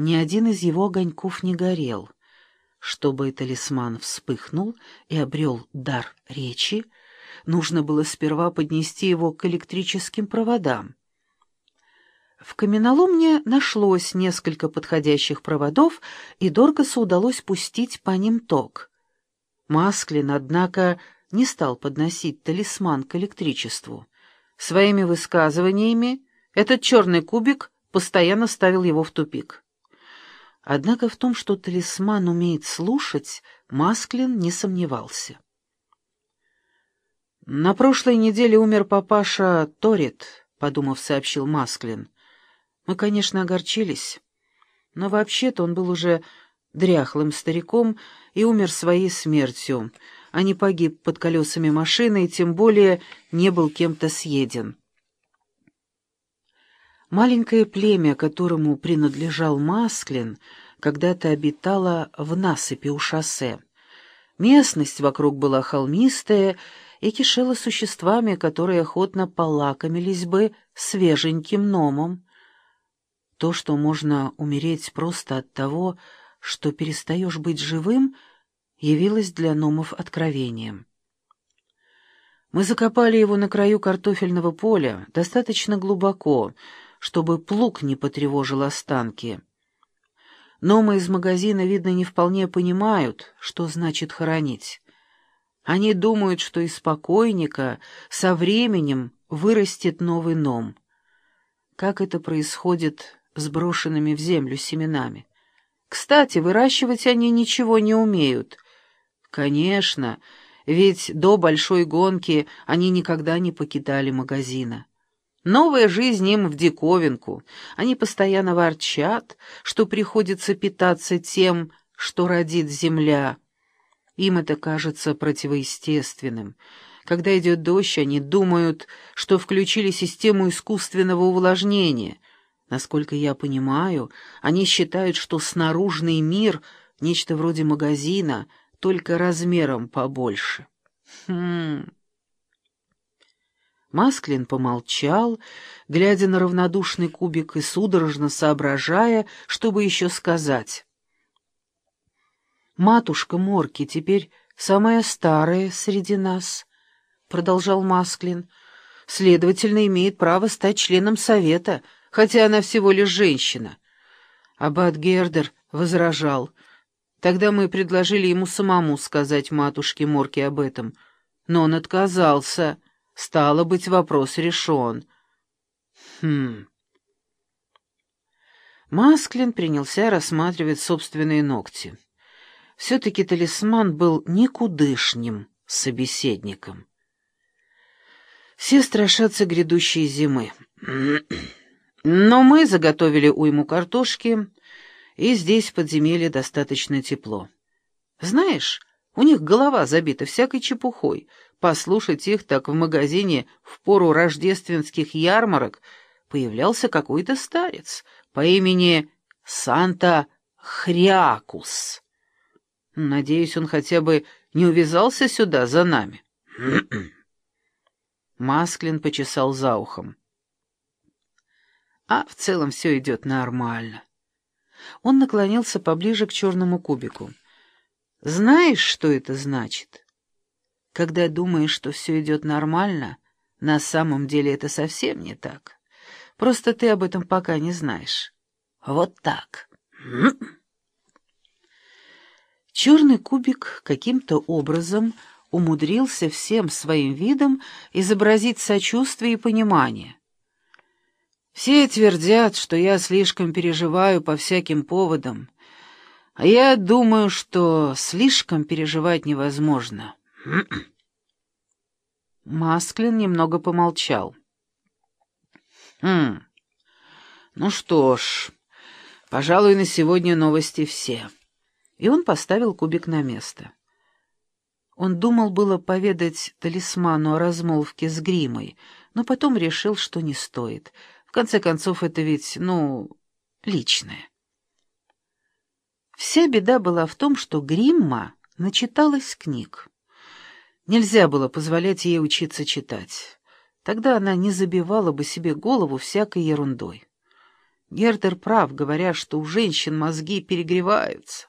ни один из его огоньков не горел. Чтобы талисман вспыхнул и обрел дар речи, нужно было сперва поднести его к электрическим проводам. В каменоломне нашлось несколько подходящих проводов, и Доргасу удалось пустить по ним ток. Масклин, однако, не стал подносить талисман к электричеству. Своими высказываниями этот черный кубик постоянно ставил его в тупик. Однако в том, что талисман умеет слушать, Масклин не сомневался. «На прошлой неделе умер папаша Торит», — подумав, сообщил Масклин. «Мы, конечно, огорчились, но вообще-то он был уже дряхлым стариком и умер своей смертью, а не погиб под колесами машины и тем более не был кем-то съеден». Маленькое племя, которому принадлежал Масклин, когда-то обитало в насыпи у шоссе. Местность вокруг была холмистая и кишела существами, которые охотно полакомились бы свеженьким номом. То, что можно умереть просто от того, что перестаешь быть живым, явилось для номов откровением. Мы закопали его на краю картофельного поля, достаточно глубоко, чтобы плуг не потревожил останки. Но мы из магазина, видно, не вполне понимают, что значит хоронить. Они думают, что из покойника со временем вырастет новый ном. Как это происходит с брошенными в землю семенами? Кстати, выращивать они ничего не умеют. Конечно, ведь до большой гонки они никогда не покидали магазина. Новая жизнь им в диковинку. Они постоянно ворчат, что приходится питаться тем, что родит земля. Им это кажется противоестественным. Когда идет дождь, они думают, что включили систему искусственного увлажнения. Насколько я понимаю, они считают, что снаружный мир — нечто вроде магазина, только размером побольше. Хм... Масклин помолчал, глядя на равнодушный кубик и судорожно соображая, чтобы еще сказать. «Матушка Морки теперь самая старая среди нас», — продолжал Масклин. «Следовательно, имеет право стать членом совета, хотя она всего лишь женщина». Аббат Гердер возражал. Тогда мы предложили ему самому сказать матушке Морке об этом, но он отказался — Стало быть, вопрос решен. Хм. Масклин принялся рассматривать собственные ногти. Все-таки талисман был никудышним собеседником. Все страшатся грядущей зимы. Но мы заготовили уйму картошки, и здесь в подземелье достаточно тепло. Знаешь, у них голова забита всякой чепухой, Послушать их так в магазине в пору рождественских ярмарок появлялся какой-то старец по имени Санта Хрякус. Надеюсь, он хотя бы не увязался сюда за нами. Масклин почесал за ухом. А в целом все идет нормально. Он наклонился поближе к черному кубику. Знаешь, что это значит? Когда думаешь, что все идет нормально, на самом деле это совсем не так. Просто ты об этом пока не знаешь. Вот так. Черный кубик каким-то образом умудрился всем своим видом изобразить сочувствие и понимание. Все твердят, что я слишком переживаю по всяким поводам, а я думаю, что слишком переживать невозможно. Масклин немного помолчал. «Хм, ну что ж, пожалуй, на сегодня новости все». И он поставил кубик на место. Он думал было поведать талисману о размолвке с гримой, но потом решил, что не стоит. В конце концов, это ведь, ну, личное. Вся беда была в том, что Гримма начиталась книг. Нельзя было позволять ей учиться читать. Тогда она не забивала бы себе голову всякой ерундой. Гердер прав, говоря, что у женщин мозги перегреваются.